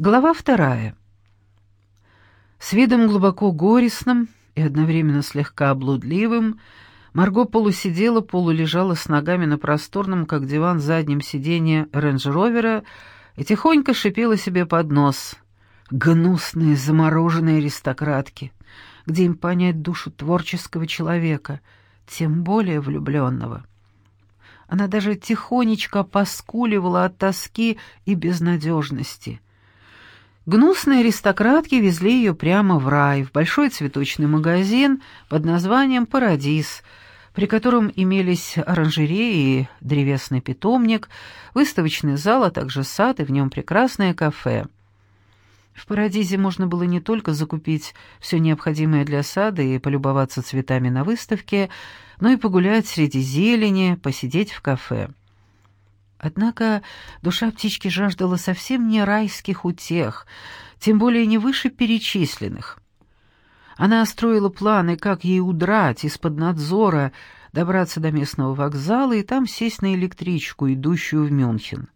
Глава вторая. С видом глубоко горестным и одновременно слегка облудливым Марго полусидела, полулежала с ногами на просторном, как диван, заднем сиденье рейндж-ровера и тихонько шипела себе под нос. Гнусные замороженные аристократки, где им понять душу творческого человека, тем более влюбленного. Она даже тихонечко поскуливала от тоски и безнадежности — Гнусные аристократки везли ее прямо в рай, в большой цветочный магазин под названием «Парадис», при котором имелись оранжереи и древесный питомник, выставочный зал, а также сад и в нем прекрасное кафе. В «Парадизе» можно было не только закупить все необходимое для сада и полюбоваться цветами на выставке, но и погулять среди зелени, посидеть в кафе. Однако душа птички жаждала совсем не райских утех, тем более не выше перечисленных. Она строила планы, как ей удрать из-под надзора, добраться до местного вокзала и там сесть на электричку, идущую в Мюнхен.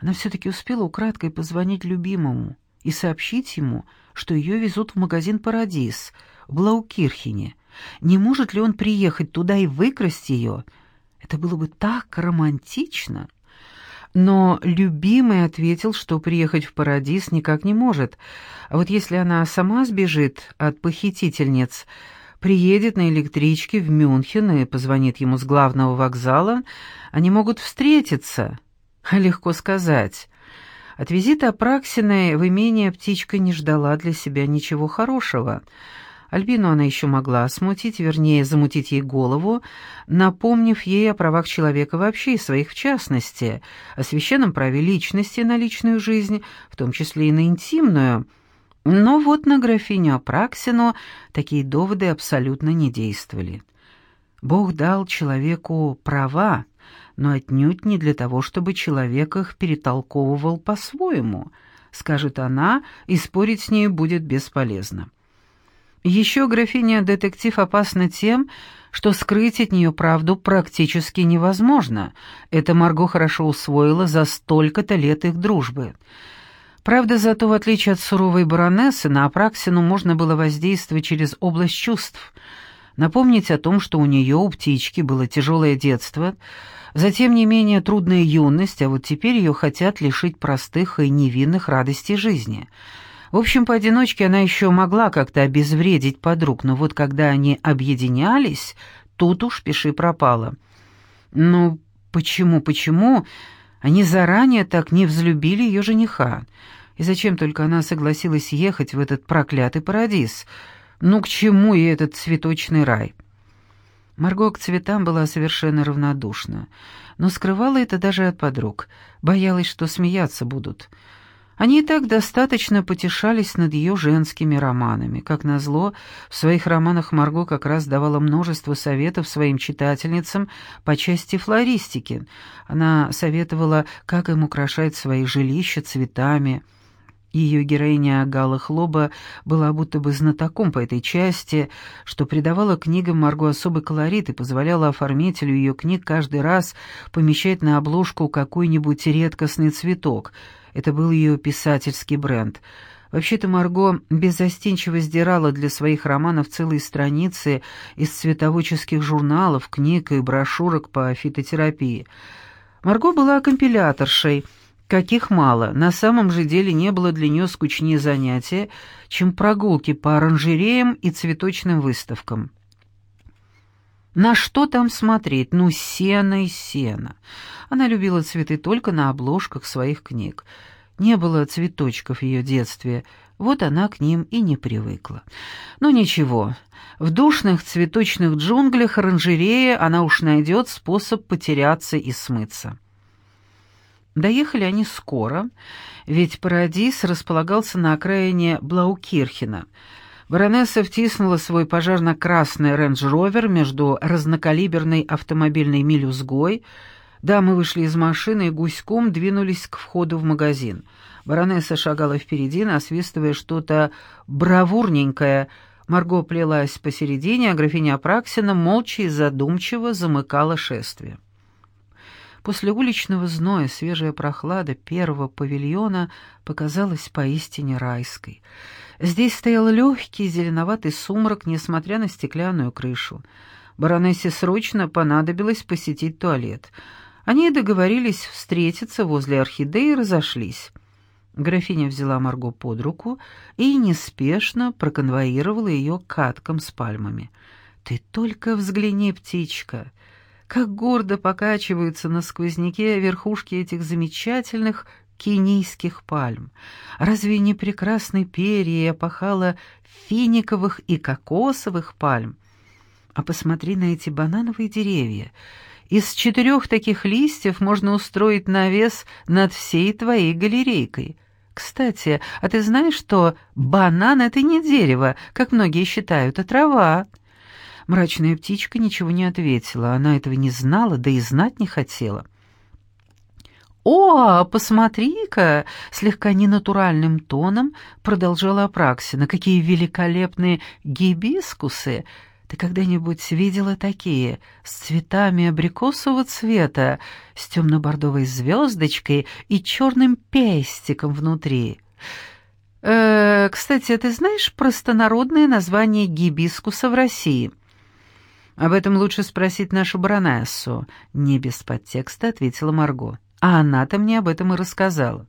Она все-таки успела украдкой позвонить любимому и сообщить ему, что ее везут в магазин «Парадис» в Блаукирхене. Не может ли он приехать туда и выкрасть ее — это было бы так романтично. Но любимый ответил, что приехать в Парадис никак не может. А вот если она сама сбежит от похитительниц, приедет на электричке в Мюнхен и позвонит ему с главного вокзала, они могут встретиться. Легко сказать. От визита Апраксиной в имение птичка не ждала для себя ничего хорошего — Альбину она еще могла смутить, вернее, замутить ей голову, напомнив ей о правах человека вообще и своих в частности, о священном праве личности на личную жизнь, в том числе и на интимную. Но вот на графиню Апраксину такие доводы абсолютно не действовали. Бог дал человеку права, но отнюдь не для того, чтобы человек их перетолковывал по-своему, скажет она, и спорить с ней будет бесполезно. Еще графиня-детектив опасна тем, что скрыть от нее правду практически невозможно. Это Марго хорошо усвоила за столько-то лет их дружбы. Правда, зато, в отличие от суровой баронессы, на Апраксину можно было воздействовать через область чувств, напомнить о том, что у нее, у птички, было тяжелое детство, затем не менее трудная юность, а вот теперь ее хотят лишить простых и невинных радостей жизни — в общем, поодиночке она еще могла как-то обезвредить подруг, но вот когда они объединялись, тут уж пиши пропало. Ну, почему, почему они заранее так не взлюбили ее жениха? И зачем только она согласилась ехать в этот проклятый парадиз? Ну, к чему ей этот цветочный рай? Марго к цветам была совершенно равнодушна, но скрывала это даже от подруг, боялась, что смеяться будут — они и так достаточно потешались над ее женскими романами. Как назло, в своих романах Марго как раз давала множество советов своим читательницам по части флористики. Она советовала, как им украшать свои жилища цветами. Ее героиня Гала Хлоба была будто бы знатоком по этой части, что придавало книгам Марго особый колорит и позволяло оформителю ее книг каждый раз помещать на обложку какой-нибудь редкостный цветок — это был ее писательский бренд. Вообще-то Марго беззастенчиво сдирала для своих романов целые страницы из цветоводческих журналов, книг и брошюрок по фитотерапии. Марго была компиляторшей, каких мало. На самом же деле не было для нее скучнее занятия, чем прогулки по оранжереям и цветочным выставкам. На что там смотреть? Ну, сено и сено. Она любила цветы только на обложках своих книг. Не было цветочков в ее детстве, вот она к ним и не привыкла. Ну, ничего, в душных цветочных джунглях оранжерея она уж найдет способ потеряться и смыться. Доехали они скоро, ведь Парадис располагался на окраине Блаукирхена — Баронесса втиснула свой пожарно-красный рейндж-ровер между разнокалиберной автомобильной мелюзгой. Дамы вышли из машины и гуськом двинулись к входу в магазин. Баронесса шагала впереди, насвистывая что-то бравурненькое. Марго плелась посередине, а графиня Апраксина молча и задумчиво замыкала шествие. После уличного зноя свежая прохлада первого павильона показалась поистине райской. Здесь стоял легкий зеленоватый сумрак, несмотря на стеклянную крышу. Баронессе срочно понадобилось посетить туалет. Они договорились встретиться возле орхидеи и разошлись. Графиня взяла Марго под руку и неспешно проконвоировала ее каткам с пальмами. «Ты только взгляни, птичка!» как гордо покачиваются на сквозняке верхушки этих замечательных кенийских пальм. Разве не прекрасны перья и опахала финиковых и кокосовых пальм? А посмотри на эти банановые деревья. Из четырех таких листьев можно устроить навес над всей твоей галерейкой. Кстати, а ты знаешь, что банан — это не дерево, как многие считают, а трава? Мрачная птичка ничего не ответила, она этого не знала, да и знать не хотела. «О, посмотри-ка!» — слегка ненатуральным тоном продолжала Апраксина. «Какие великолепные гибискусы! Ты когда-нибудь видела такие, с цветами абрикосового цвета, с темно-бордовой звездочкой и черным пестиком внутри?» «Э, «Кстати, ты знаешь простонародное название гибискуса в России?» «Об этом лучше спросить нашу баронессу», — не без подтекста ответила Марго. А она-то мне об этом и рассказала.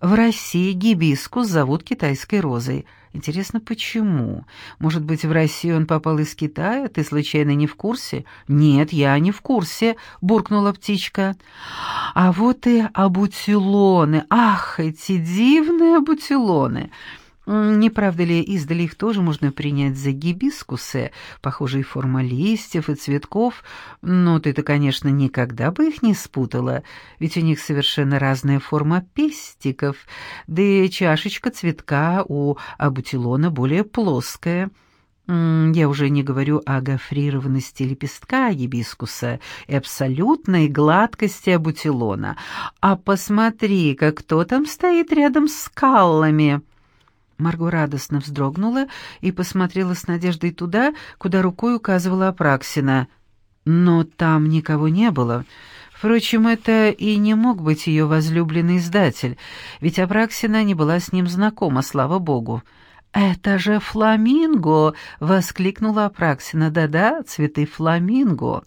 В России гибискус зовут китайской розой. Интересно, почему? Может быть, в Россию он попал из Китая? Ты случайно не в курсе? Нет, я не в курсе, буркнула птичка. А вот и абутилоны. Ах, эти дивные абутилоны. Не правда ли, издали их тоже можно принять за гибискусы, похожие форма листьев и цветков, но ты-то, конечно, никогда бы их не спутала, ведь у них совершенно разная форма пестиков, да и чашечка цветка у абутилона более плоская. Я уже не говорю о гофрированности лепестка гибискуса и абсолютной гладкости абутилона. А посмотри-ка, кто там стоит рядом с скалами!» Марго радостно вздрогнула и посмотрела с надеждой туда, куда рукой указывала Апраксина. Но там никого не было. Впрочем, это и не мог быть ее возлюбленный издатель, ведь Апраксина не была с ним знакома, слава богу. «Это же фламинго!» — воскликнула Апраксина. «Да-да, цветы фламинго!»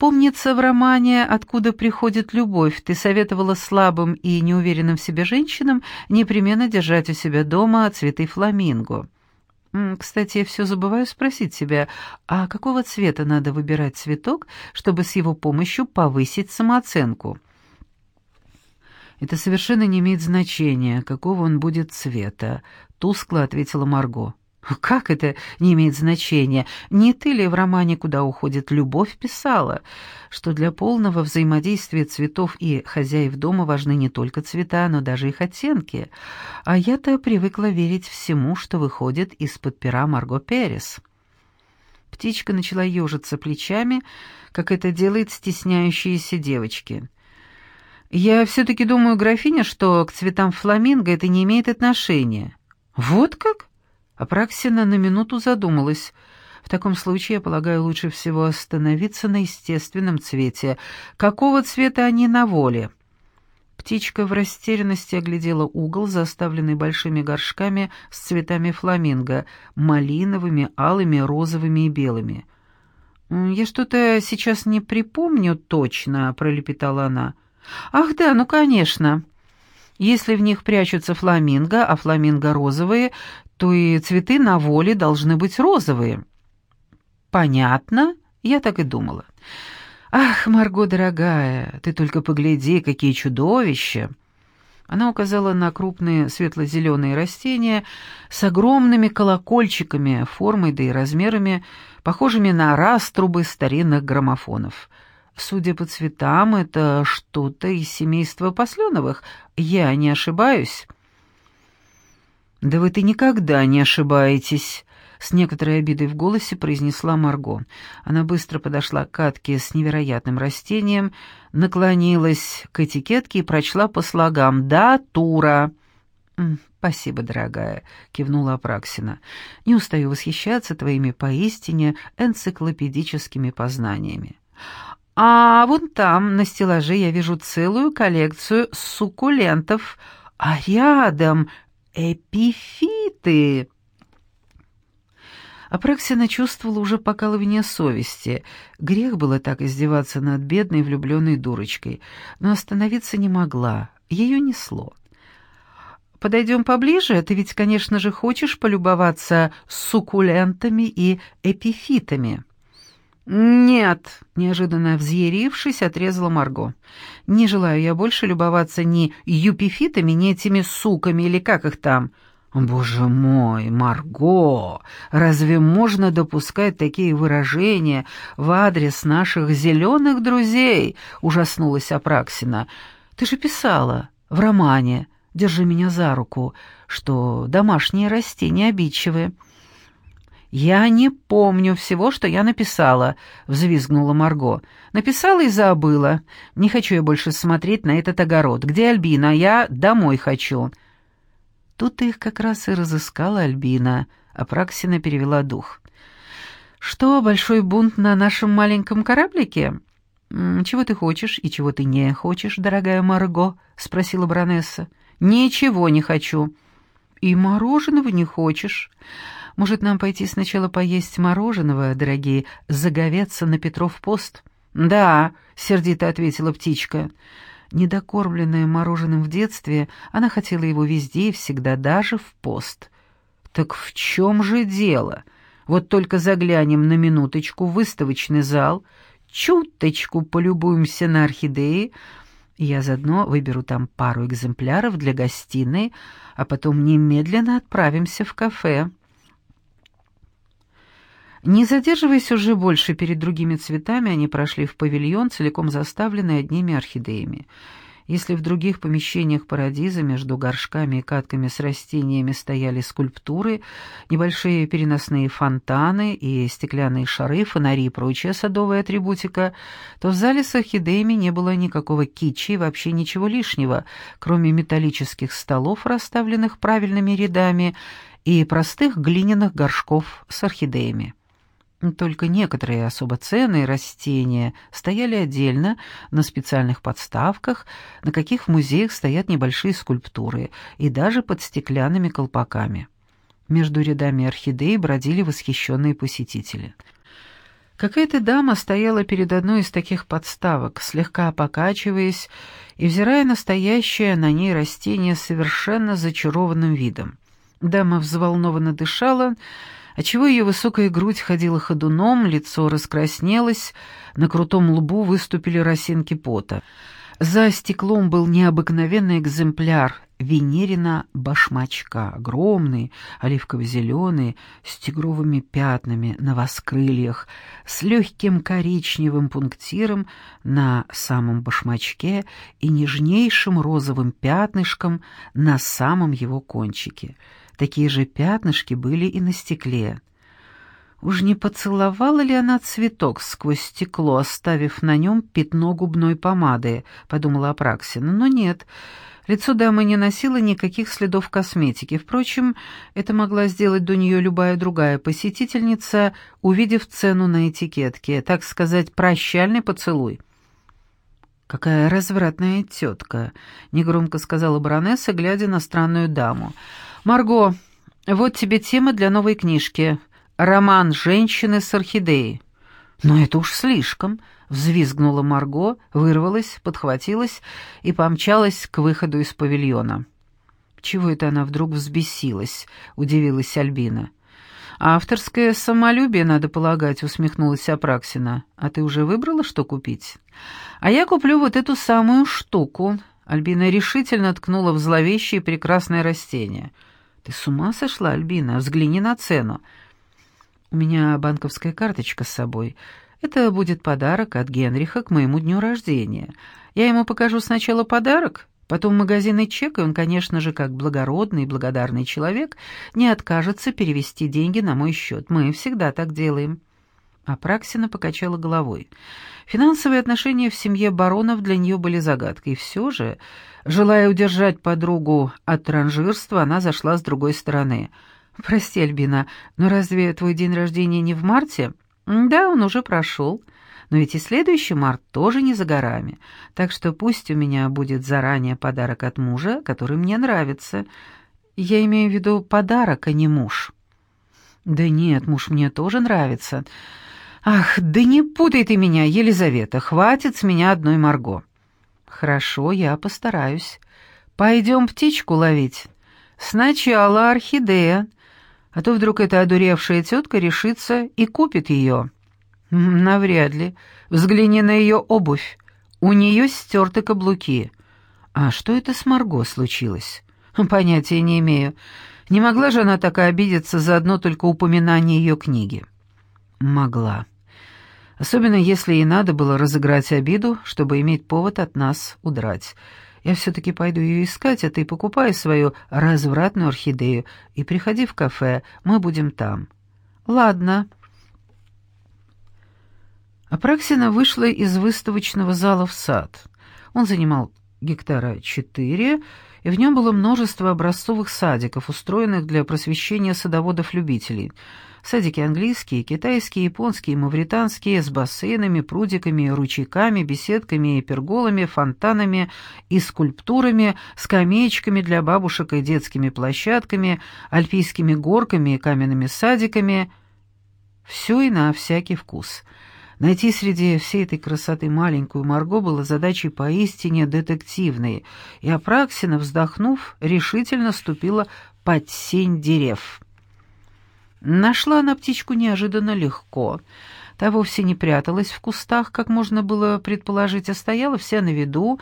Помнится, в романе «Откуда приходит любовь» ты советовала слабым и неуверенным в себе женщинам непременно держать у себя дома цветы фламинго. Кстати, я все забываю спросить себя, а какого цвета надо выбирать цветок, чтобы с его помощью повысить самооценку? Это совершенно не имеет значения, какого он будет цвета, тускло ответила Марго. «Как это не имеет значения? Не ты ли в романе «Куда уходит любовь» писала, что для полного взаимодействия цветов и хозяев дома важны не только цвета, но даже их оттенки? А я-то привыкла верить всему, что выходит из-под пера Марго Перес». Птичка начала ежиться плечами, как это делает стесняющиеся девочки. «Я все-таки думаю, графиня, что к цветам фламинго это не имеет отношения». «Вот как?» Апраксина на минуту задумалась. В таком случае, я полагаю, лучше всего остановиться на естественном цвете. Какого цвета они на воле? Птичка в растерянности оглядела угол, заставленный большими горшками с цветами фламинго, малиновыми, алыми, розовыми и белыми. «Я что-то сейчас не припомню точно», — пролепетала она. «Ах да, ну конечно. Если в них прячутся фламинго, а фламинго розовые, то и цветы на воле должны быть розовые. Понятно? Я так и думала. Ах, Марго, дорогая, ты только погляди, какие чудовища. Она указала на крупные светло-зеленые растения с огромными колокольчиками, формой да и размерами, похожими на раструбы старинных граммофонов. Судя по цветам, это что-то из семейства посленовых. Я не ошибаюсь. «Да вы-то никогда не ошибаетесь», — с некоторой обидой в голосе произнесла Марго. Она быстро подошла к катке с невероятным растением, наклонилась к этикетке и прочла по слогам «Да, Тура». «Спасибо, дорогая», — кивнула Апраксина. «Не устаю восхищаться твоими поистине энциклопедическими познаниями». А вон там, на стеллаже, я вижу целую коллекцию суккулентов, а рядом эпифиты. Апраксина чувствовала уже покалывание совести. Грех было так издеваться над бедной влюбленной дурочкой, но остановиться не могла, ее несло. «Подойдем поближе? Ты ведь, конечно же, хочешь полюбоваться суккулентами и эпифитами?» «Нет», — неожиданно взъярившись, отрезала Марго. «Не желаю я больше любоваться ни юпифитами, ни этими суками или как их там». «Боже мой, Марго, разве можно допускать такие выражения в адрес наших зеленых друзей?» — ужаснулась Апраксина. «Ты же писала в романе «Держи меня за руку», что домашние растения обидчивые». «Я не помню всего, что я написала», — взвизгнула Марго. «Написала и забыла. Не хочу я больше смотреть на этот огород. Где Альбина? Я домой хочу». Тут их как раз и разыскала Альбина, а Праксина перевела дух. «Что, большой бунт на нашем маленьком кораблике?» «Чего ты хочешь и чего ты не хочешь, дорогая Марго?» — спросила баронесса. «Ничего не хочу». «И мороженого не хочешь?» «Может, нам пойти сначала поесть мороженого, дорогие, заговеться на Петров пост?» «Да», — сердито ответила птичка. Недокормленная мороженым в детстве, она хотела его везде и всегда, даже в пост. Так в чем же дело? Вот только заглянем на минуточку в выставочный зал, чуточку полюбуемся на орхидеи, я заодно выберу там пару экземпляров для гостиной, а потом немедленно отправимся в кафе. Не задерживаясь уже больше перед другими цветами, они прошли в павильон, целиком заставленный одними орхидеями. Если в других помещениях парадиза между горшками и катками с растениями стояли скульптуры, небольшие переносные фонтаны и стеклянные шары, фонари и прочая садовая атрибутика, то в зале с орхидеями не было никакого китча и вообще ничего лишнего, кроме металлических столов, расставленных правильными рядами, и простых глиняных горшков с орхидеями. Только некоторые особо ценные растения стояли отдельно на специальных подставках, на каких в музеях стоят небольшие скульптуры, и даже под стеклянными колпаками. Между рядами орхидей бродили восхищенные посетители. Какая-то дама стояла перед одной из таких подставок, слегка покачиваясь и взирая настоящее на ней растение совершенно зачарованным видом. Дама взволнованно дышала, отчего ее высокая грудь ходила ходуном, лицо раскраснелось, на крутом лбу выступили росинки пота. За стеклом был необыкновенный экземпляр Венерина башмачка, огромный, оливково-зеленый, с тигровыми пятнами на воскрыльях, с легким коричневым пунктиром на самом башмачке и нежнейшим розовым пятнышком на самом его кончике — Такие же пятнышки были и на стекле. Уж не поцеловала ли она цветок сквозь стекло, оставив на нем пятно губной помады, подумала Апраксина, но нет. Лицо дамы не носило никаких следов косметики. Впрочем, это могла сделать до нее любая другая посетительница, увидев цену на этикетке, так сказать, прощальный поцелуй. «Какая развратная тетка», — негромко сказала баронесса, глядя на странную даму. «Марго, вот тебе тема для новой книжки. Роман «Женщины с орхидеей». «Но это уж слишком», — взвизгнула Марго, вырвалась, подхватилась и помчалась к выходу из павильона. «Чего это она вдруг взбесилась?» — удивилась Альбина. «Авторское самолюбие, надо полагать», — усмехнулась Апраксина. «А ты уже выбрала, что купить?» «А я куплю вот эту самую штуку». Альбина решительно ткнула в зловещее прекрасное растение — «Ты с ума сошла, Альбина? Взгляни на цену». «У меня банковская карточка с собой. Это будет подарок от Генриха к моему дню рождения. Я ему покажу сначала подарок, потом магазинный чек, и он, конечно же, как благородный и благодарный человек, не откажется перевести деньги на мой счет. Мы всегда так делаем». Апраксина покачала головой. Финансовые отношения в семье баронов для нее были загадкой. Все же Желая удержать подругу от транжирства, она зашла с другой стороны. «Прости, Альбина, но разве твой день рождения не в марте?» «Да, он уже прошел. Но ведь и следующий март тоже не за горами, так что пусть у меня будет заранее подарок от мужа, который мне нравится. Я имею в виду подарок, а не муж». «Да нет, муж мне тоже нравится. Ах, да не путай ты меня, Елизавета, хватит с меня одной Марго». «Хорошо, я постараюсь. Пойдем птичку ловить. Сначала орхидея, а то вдруг эта одуревшая тетка решится и купит ее». «Навряд ли. Взгляни на ее обувь. У нее стерты каблуки». «А что это с Марго случилось?» «Понятия не имею. Не могла же она так обидеться за одно только упоминание ее книги?» «Могла. Особенно если ей надо было разыграть обиду, чтобы иметь повод от нас удрать. Я все-таки пойду ее искать, а ты покупай свою развратную орхидею и приходи в кафе, мы будем там». «Ладно». Апраксина вышла из выставочного зала в сад. Он занимал гектара четыре, и в нем было множество образцовых садиков, устроенных для просвещения садоводов-любителей. Садики английские, китайские, японские, мавританские, с бассейнами, прудиками, ручейками, беседками и перголами, фонтанами и скульптурами, скамеечками для бабушек и детскими площадками, альпийскими горками и каменными садиками. Все и на всякий вкус — Найти среди всей этой красоты маленькую Марго было задачей поистине детективной, и Апраксина, вздохнув, решительно ступила под сень дерев. Нашла она птичку неожиданно легко — Та вовсе не пряталась в кустах, как можно было предположить, а стояла вся на виду,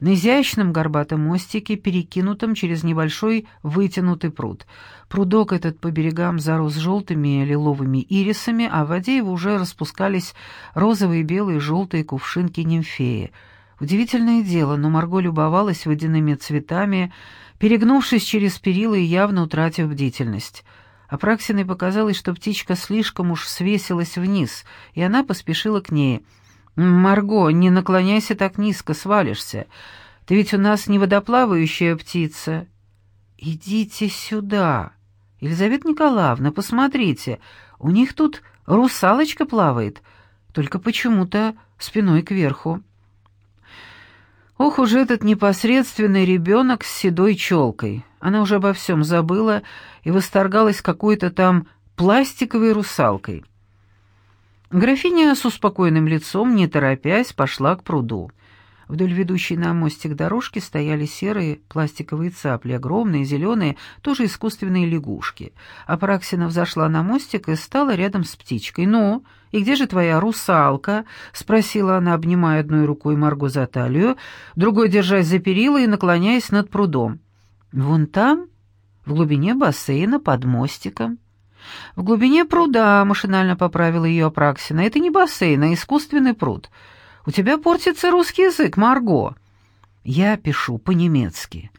на изящном горбатом мостике, перекинутом через небольшой вытянутый пруд. Прудок этот по берегам зарос желтыми лиловыми ирисами, а в воде его уже распускались розовые, белые, желтые кувшинки нимфеи. Удивительное дело, но Марго любовалась водяными цветами, перегнувшись через перила и явно утратив бдительность — Апраксиной показалось, что птичка слишком уж свесилась вниз, и она поспешила к ней. «Марго, не наклоняйся так низко, свалишься. Ты ведь у нас не водоплавающая птица». «Идите сюда. Елизавета Николаевна, посмотрите, у них тут русалочка плавает, только почему-то спиной кверху». Ох уж этот непосредственный ребенок с седой челкой. Она уже обо всем забыла и восторгалась какой-то там пластиковой русалкой. Графиня с успокоенным лицом, не торопясь, пошла к пруду. Вдоль ведущей на мостик дорожки стояли серые пластиковые цапли, огромные, зеленые, тоже искусственные лягушки. Апраксина взошла на мостик и стала рядом с птичкой. «Ну, и где же твоя русалка?» — спросила она, обнимая одной рукой Марго за талию, другой держась за перила и наклоняясь над прудом. «Вон там, в глубине бассейна, под мостиком». «В глубине пруда», — машинально поправила ее Апраксина. «Это не бассейн, а искусственный пруд». У тебя портится русский язык, Марго. Я пишу по-немецки.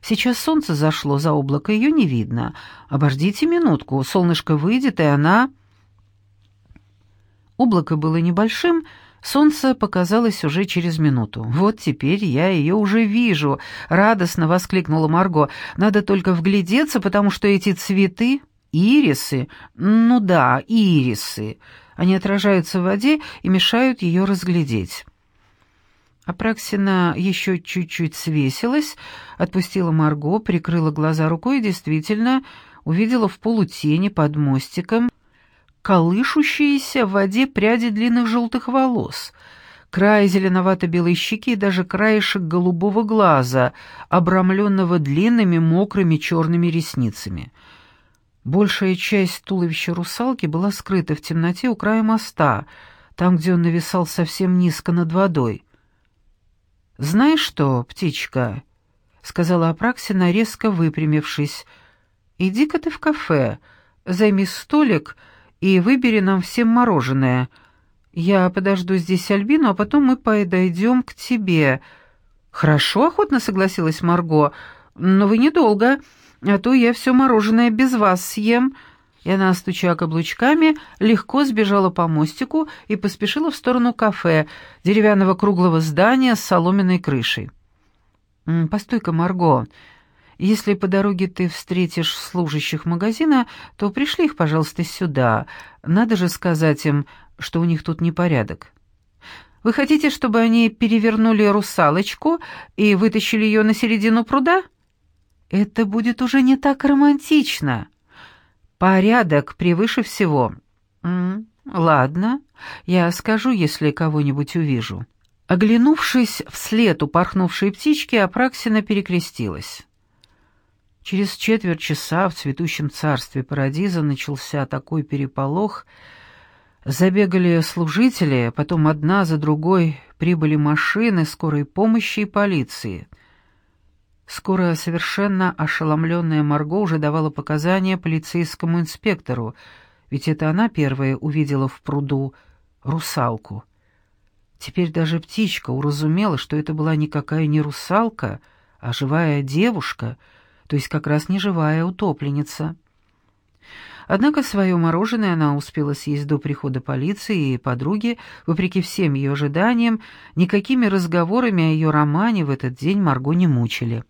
Сейчас солнце зашло за облако, ее не видно. Обождите минутку, солнышко выйдет, и она... Облако было небольшим, солнце показалось уже через минуту. «Вот теперь я ее уже вижу», — радостно воскликнула Марго. «Надо только вглядеться, потому что эти цветы — ирисы. Ну да, ирисы. Они отражаются в воде и мешают ее разглядеть. Апраксина еще чуть-чуть свесилась, отпустила Марго, прикрыла глаза рукой и действительно увидела в полутени под мостиком колышущиеся в воде пряди длинных желтых волос, край зеленовато-белой щеки и даже краешек голубого глаза, обрамленного длинными мокрыми черными ресницами — Большая часть туловища русалки была скрыта в темноте у края моста, там, где он нависал совсем низко над водой. «Знаешь что, птичка?» — сказала Апраксина, резко выпрямившись. «Иди-ка ты в кафе, займи столик и выбери нам всем мороженое. Я подожду здесь Альбину, а потом мы подойдем к тебе». «Хорошо», — охотно согласилась Марго, — «но вы недолго» а то я все мороженое без вас съем». И она, стуча каблучками, легко сбежала по мостику и поспешила в сторону кафе, деревянного круглого здания с соломенной крышей. «Постой-ка, Марго, если по дороге ты встретишь служащих магазина, то пришли их, пожалуйста, сюда. Надо же сказать им, что у них тут непорядок». Вы хотите, чтобы они перевернули русалочку и вытащили ее на середину пруда? Это будет уже не так романтично. Порядок превыше всего. М -м, ладно, я скажу, если кого-нибудь увижу. Оглянувшись вслед упорхнувшей птички, Апраксина перекрестилась. Через четверть часа в цветущем царстве Парадиза начался такой переполох. Забегали служители, потом одна за другой прибыли машины скорой помощи и полиции. Скоро совершенно ошеломленная Марго уже давала показания полицейскому инспектору, ведь это она первая увидела в пруду русалку. Теперь даже птичка уразумела, что это была никакая не русалка, а живая девушка — то есть как раз не живая утопленница. Однако свое мороженое она успела съесть до прихода полиции, и подруги, вопреки всем ее ожиданиям, никакими разговорами о ее романе в этот день Марго не мучили.